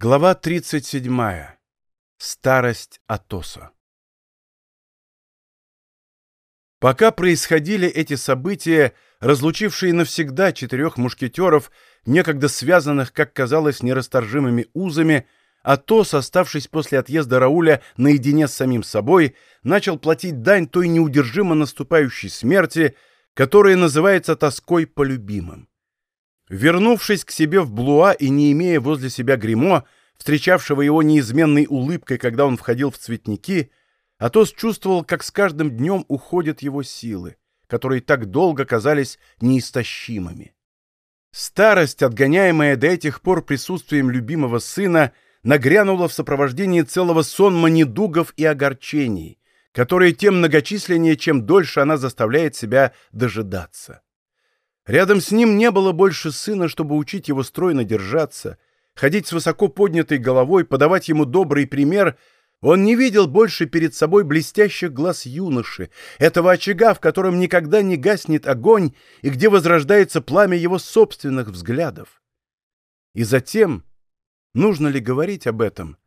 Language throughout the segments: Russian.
Глава 37. Старость Атоса. Пока происходили эти события, разлучившие навсегда четырех мушкетеров, некогда связанных, как казалось, нерасторжимыми узами, Атос, оставшись после отъезда Рауля наедине с самим собой, начал платить дань той неудержимо наступающей смерти, которая называется тоской по любимым. Вернувшись к себе в Блуа и не имея возле себя гримо, встречавшего его неизменной улыбкой, когда он входил в цветники, Атос чувствовал, как с каждым днем уходят его силы, которые так долго казались неистощимыми. Старость, отгоняемая до этих пор присутствием любимого сына, нагрянула в сопровождении целого сонма недугов и огорчений, которые тем многочисленнее, чем дольше она заставляет себя дожидаться. Рядом с ним не было больше сына, чтобы учить его стройно держаться, ходить с высоко поднятой головой, подавать ему добрый пример. Он не видел больше перед собой блестящих глаз юноши, этого очага, в котором никогда не гаснет огонь и где возрождается пламя его собственных взглядов. И затем, нужно ли говорить об этом,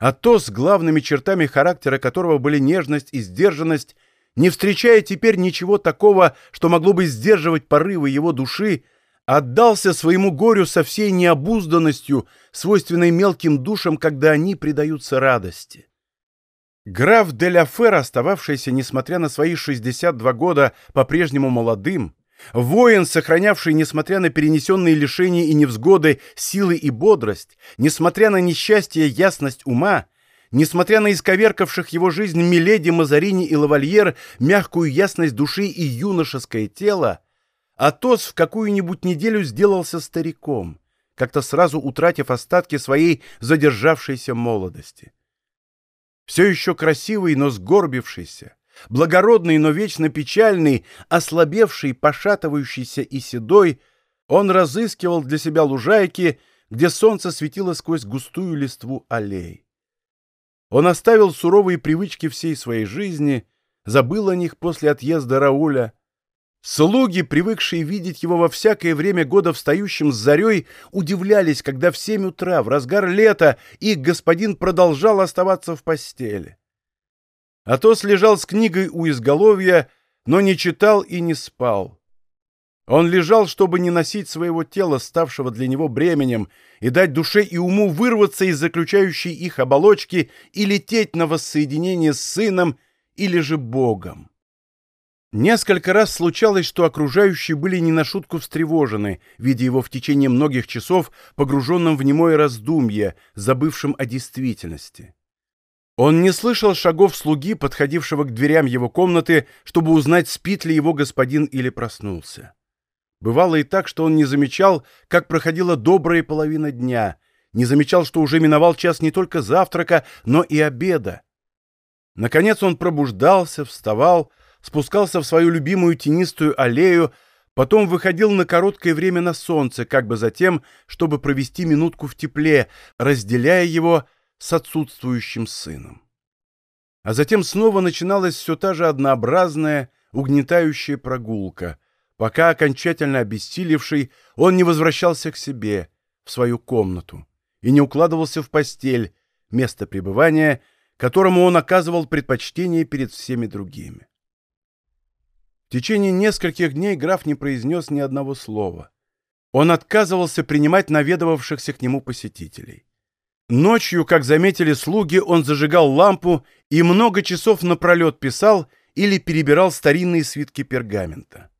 а то с главными чертами характера которого были нежность и сдержанность, не встречая теперь ничего такого, что могло бы сдерживать порывы его души, отдался своему горю со всей необузданностью, свойственной мелким душам, когда они предаются радости. Граф де ля Фер, остававшийся, несмотря на свои 62 года, по-прежнему молодым, воин, сохранявший, несмотря на перенесенные лишения и невзгоды, силы и бодрость, несмотря на несчастье ясность ума, Несмотря на исковеркавших его жизнь Миледи, Мазарини и Лавальер, мягкую ясность души и юношеское тело, Атос в какую-нибудь неделю сделался стариком, как-то сразу утратив остатки своей задержавшейся молодости. Все еще красивый, но сгорбившийся, благородный, но вечно печальный, ослабевший, пошатывающийся и седой, он разыскивал для себя лужайки, где солнце светило сквозь густую листву аллей. Он оставил суровые привычки всей своей жизни, забыл о них после отъезда Рауля. Слуги, привыкшие видеть его во всякое время года встающим с зарей, удивлялись, когда в семь утра, в разгар лета, их господин продолжал оставаться в постели. Атос лежал с книгой у изголовья, но не читал и не спал. Он лежал, чтобы не носить своего тела, ставшего для него бременем, и дать душе и уму вырваться из заключающей их оболочки и лететь на воссоединение с сыном или же Богом. Несколько раз случалось, что окружающие были не на шутку встревожены, видя его в течение многих часов погруженным в немое раздумье, забывшим о действительности. Он не слышал шагов слуги, подходившего к дверям его комнаты, чтобы узнать, спит ли его господин или проснулся. Бывало и так, что он не замечал, как проходила добрая половина дня, не замечал, что уже миновал час не только завтрака, но и обеда. Наконец он пробуждался, вставал, спускался в свою любимую тенистую аллею, потом выходил на короткое время на солнце, как бы затем, чтобы провести минутку в тепле, разделяя его с отсутствующим сыном. А затем снова начиналась все та же однообразная, угнетающая прогулка — пока, окончательно обессилевший, он не возвращался к себе, в свою комнату, и не укладывался в постель, место пребывания, которому он оказывал предпочтение перед всеми другими. В течение нескольких дней граф не произнес ни одного слова. Он отказывался принимать наведывавшихся к нему посетителей. Ночью, как заметили слуги, он зажигал лампу и много часов напролет писал или перебирал старинные свитки пергамента.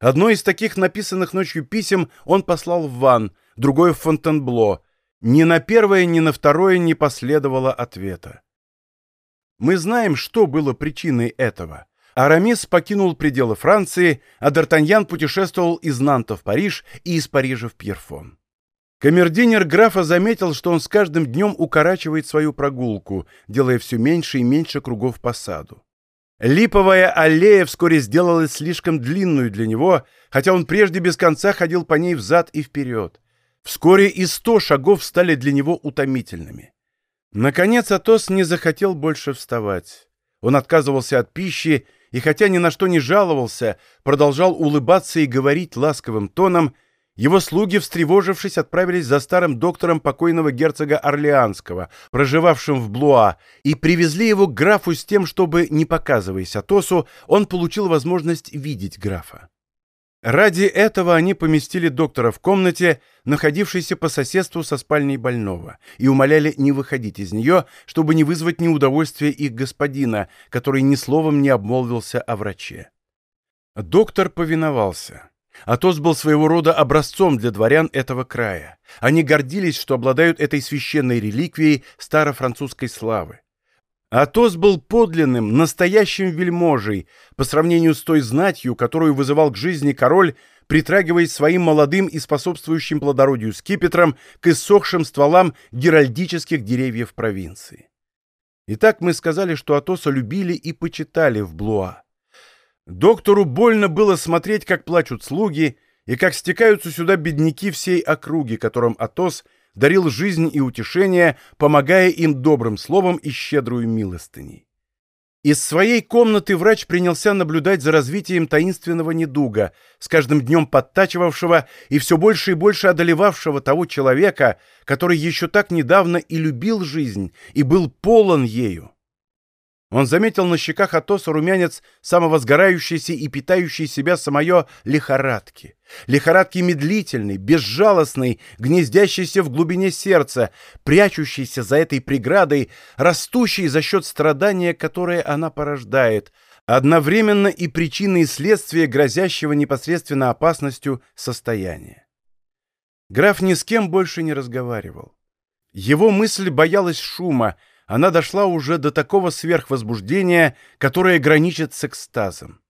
Одно из таких написанных ночью писем он послал в Ван, другое в Фонтенбло. Ни на первое, ни на второе не последовало ответа. Мы знаем, что было причиной этого. Арамис покинул пределы Франции, а Д'Артаньян путешествовал из Нанта в Париж и из Парижа в Пьерфон. Камердинер графа заметил, что он с каждым днем укорачивает свою прогулку, делая все меньше и меньше кругов по саду. Липовая аллея вскоре сделалась слишком длинную для него, хотя он прежде без конца ходил по ней взад и вперед. Вскоре и сто шагов стали для него утомительными. Наконец Атос не захотел больше вставать. Он отказывался от пищи и, хотя ни на что не жаловался, продолжал улыбаться и говорить ласковым тоном, Его слуги, встревожившись, отправились за старым доктором покойного герцога Орлеанского, проживавшим в Блуа, и привезли его к графу с тем, чтобы, не показываясь Атосу, он получил возможность видеть графа. Ради этого они поместили доктора в комнате, находившейся по соседству со спальней больного, и умоляли не выходить из нее, чтобы не вызвать неудовольствия их господина, который ни словом не обмолвился о враче. Доктор повиновался. Атос был своего рода образцом для дворян этого края. Они гордились, что обладают этой священной реликвией старофранцузской славы. Атос был подлинным, настоящим вельможей по сравнению с той знатью, которую вызывал к жизни король, притрагиваясь своим молодым и способствующим плодородию скипетром к иссохшим стволам геральдических деревьев провинции. Итак, мы сказали, что Атоса любили и почитали в Блуа. Доктору больно было смотреть, как плачут слуги и как стекаются сюда бедняки всей округи, которым Атос дарил жизнь и утешение, помогая им добрым словом и щедрую милостыней. Из своей комнаты врач принялся наблюдать за развитием таинственного недуга, с каждым днем подтачивавшего и все больше и больше одолевавшего того человека, который еще так недавно и любил жизнь, и был полон ею. Он заметил на щеках Атоса румянец самовозгорающейся и питающей себя самое лихорадки. Лихорадки медлительной, безжалостной, гнездящейся в глубине сердца, прячущейся за этой преградой, растущей за счет страдания, которое она порождает, одновременно и причиной и следствия грозящего непосредственно опасностью состояния. Граф ни с кем больше не разговаривал. Его мысль боялась шума, она дошла уже до такого сверхвозбуждения, которое граничит с экстазом.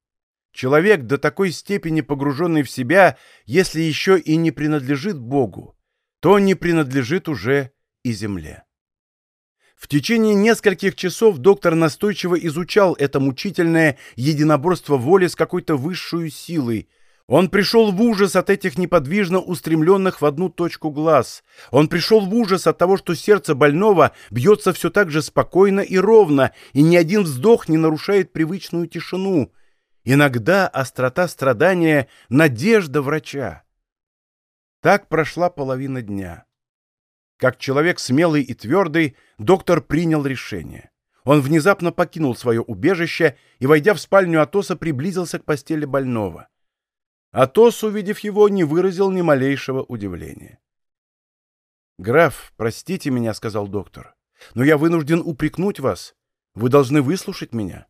Человек, до такой степени погруженный в себя, если еще и не принадлежит Богу, то не принадлежит уже и земле. В течение нескольких часов доктор настойчиво изучал это мучительное единоборство воли с какой-то высшей силой, он пришел в ужас от этих неподвижно устремленных в одну точку глаз. Он пришел в ужас от того, что сердце больного бьется все так же спокойно и ровно, и ни один вздох не нарушает привычную тишину. Иногда острота страдания — надежда врача. Так прошла половина дня. Как человек смелый и твердый, доктор принял решение. Он внезапно покинул свое убежище и, войдя в спальню Атоса, приблизился к постели больного. Атос, увидев его, не выразил ни малейшего удивления. «Граф, простите меня», — сказал доктор, — «но я вынужден упрекнуть вас. Вы должны выслушать меня».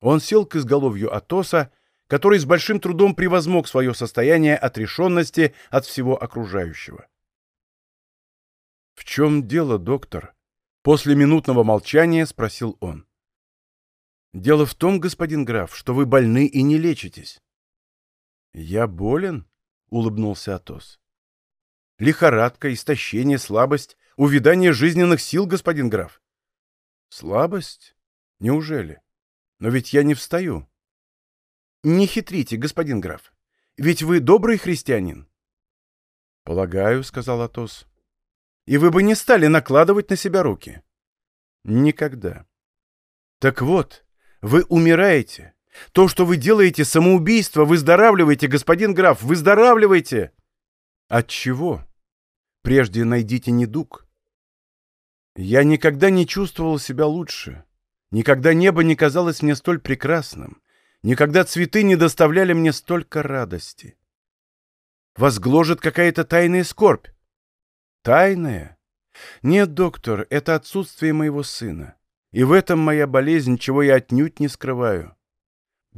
Он сел к изголовью Атоса, который с большим трудом превозмог свое состояние отрешенности от всего окружающего. «В чем дело, доктор?» После минутного молчания спросил он. «Дело в том, господин граф, что вы больны и не лечитесь». «Я болен?» — улыбнулся Атос. «Лихорадка, истощение, слабость, увядание жизненных сил, господин граф». «Слабость? Неужели? Но ведь я не встаю». «Не хитрите, господин граф. Ведь вы добрый христианин». «Полагаю», — сказал Атос. «И вы бы не стали накладывать на себя руки». «Никогда». «Так вот, вы умираете, то, что вы делаете, самоубийство, выздоравливайте, господин граф, выздоравливайте!» «От чего?» «Прежде найдите недуг». Я никогда не чувствовал себя лучше. Никогда небо не казалось мне столь прекрасным. Никогда цветы не доставляли мне столько радости. Вас гложет какая-то тайная скорбь. Тайная? Нет, доктор, это отсутствие моего сына. И в этом моя болезнь, чего я отнюдь не скрываю.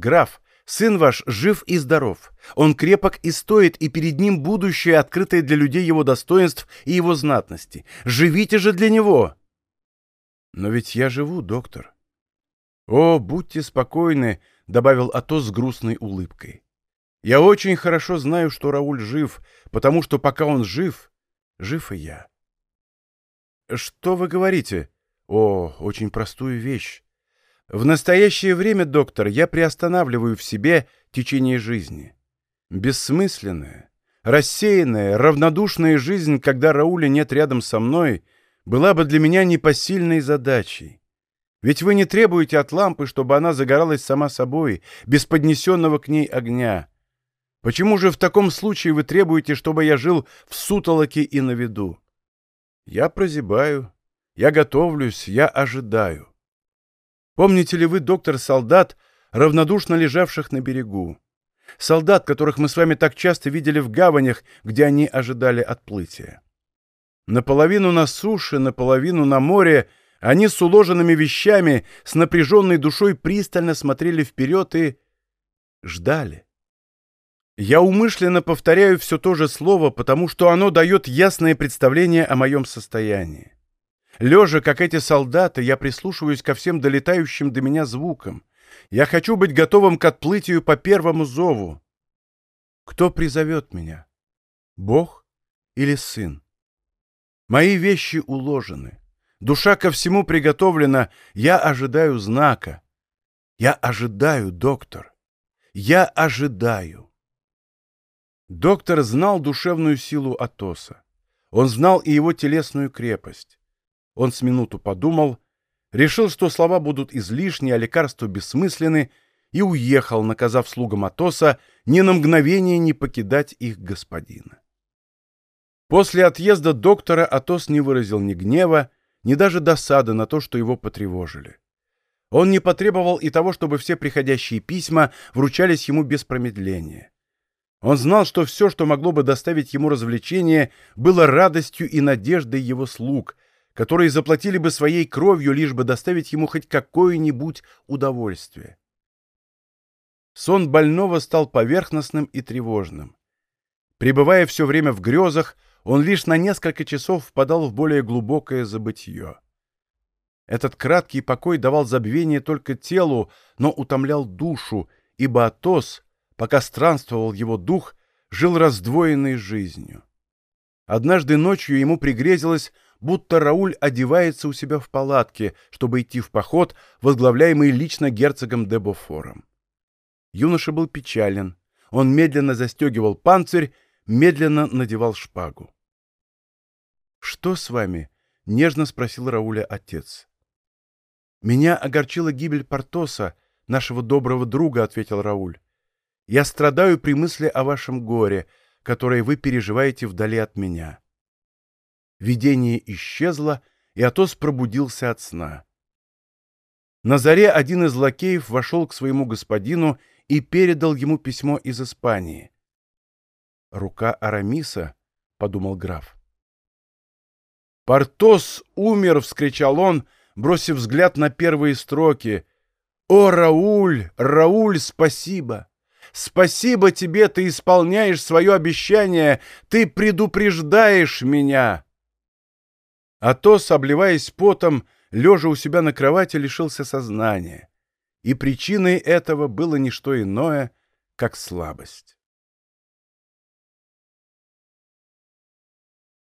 «Граф, сын ваш жив и здоров. Он крепок и стоит, и перед ним будущее, открытое для людей его достоинств и его знатности. Живите же для него!» «Но ведь я живу, доктор». «О, будьте спокойны», — добавил Атос с грустной улыбкой. «Я очень хорошо знаю, что Рауль жив, потому что пока он жив, жив и я». «Что вы говорите?» «О, очень простую вещь. В настоящее время, доктор, я приостанавливаю в себе течение жизни. Бессмысленная, рассеянная, равнодушная жизнь, когда Рауля нет рядом со мной, была бы для меня непосильной задачей. Ведь вы не требуете от лампы, чтобы она загоралась сама собой, без поднесенного к ней огня. Почему же в таком случае вы требуете, чтобы я жил в сутолоке и на виду? Я прозябаю, я готовлюсь, я ожидаю. Помните ли вы, доктор-солдат, равнодушно лежавших на берегу? Солдат, которых мы с вами так часто видели в гаванях, где они ожидали отплытия. Наполовину на суше, наполовину на море они с уложенными вещами, с напряженной душой пристально смотрели вперед и ждали. Я умышленно повторяю все то же слово, потому что оно дает ясное представление о моем состоянии. Лежа, как эти солдаты, я прислушиваюсь ко всем долетающим до меня звукам. Я хочу быть готовым к отплытию по первому зову. Кто призовет меня? Бог или Сын? Мои вещи уложены. Душа ко всему приготовлена. Я ожидаю знака. Я ожидаю, доктор. Я ожидаю. Доктор знал душевную силу Атоса. Он знал и его телесную крепость. Он с минуту подумал, решил, что слова будут излишни, а лекарства бессмысленны, и уехал, наказав слугам Атоса ни на мгновение не покидать их господина. После отъезда доктора Атос не выразил ни гнева, ни даже досады на то, что его потревожили. Он не потребовал и того, чтобы все приходящие письма вручались ему без промедления. Он знал, что все, что могло бы доставить ему развлечение, было радостью и надеждой его слуг, которые заплатили бы своей кровью, лишь бы доставить ему хоть какое-нибудь удовольствие. Сон больного стал поверхностным и тревожным. Пребывая все время в грезах, он лишь на несколько часов впадал в более глубокое забытье. Этот краткий покой давал забвение только телу, но утомлял душу, ибо Атос, пока странствовал его дух, жил раздвоенной жизнью. Однажды ночью ему пригрезилось, будто Рауль одевается у себя в палатке, чтобы идти в поход, возглавляемый лично герцогом де Бофором. Юноша был печален. Он медленно застегивал панцирь, медленно надевал шпагу. «Что с вами?» — нежно спросил Рауля отец. «Меня огорчила гибель Портоса, нашего доброго друга», — ответил Рауль. «Я страдаю при мысли о вашем горе, которое вы переживаете вдали от меня». Видение исчезло, и Атос пробудился от сна. На заре один из лакеев вошел к своему господину и передал ему письмо из Испании. «Рука Арамиса», — подумал граф. «Портос умер!» — вскричал он, бросив взгляд на первые строки. «О, Рауль! Рауль, спасибо! Спасибо тебе, ты исполняешь свое обещание, ты предупреждаешь меня!» Атос, обливаясь потом, лежа у себя на кровати, лишился сознания. И причиной этого было не что иное, как слабость.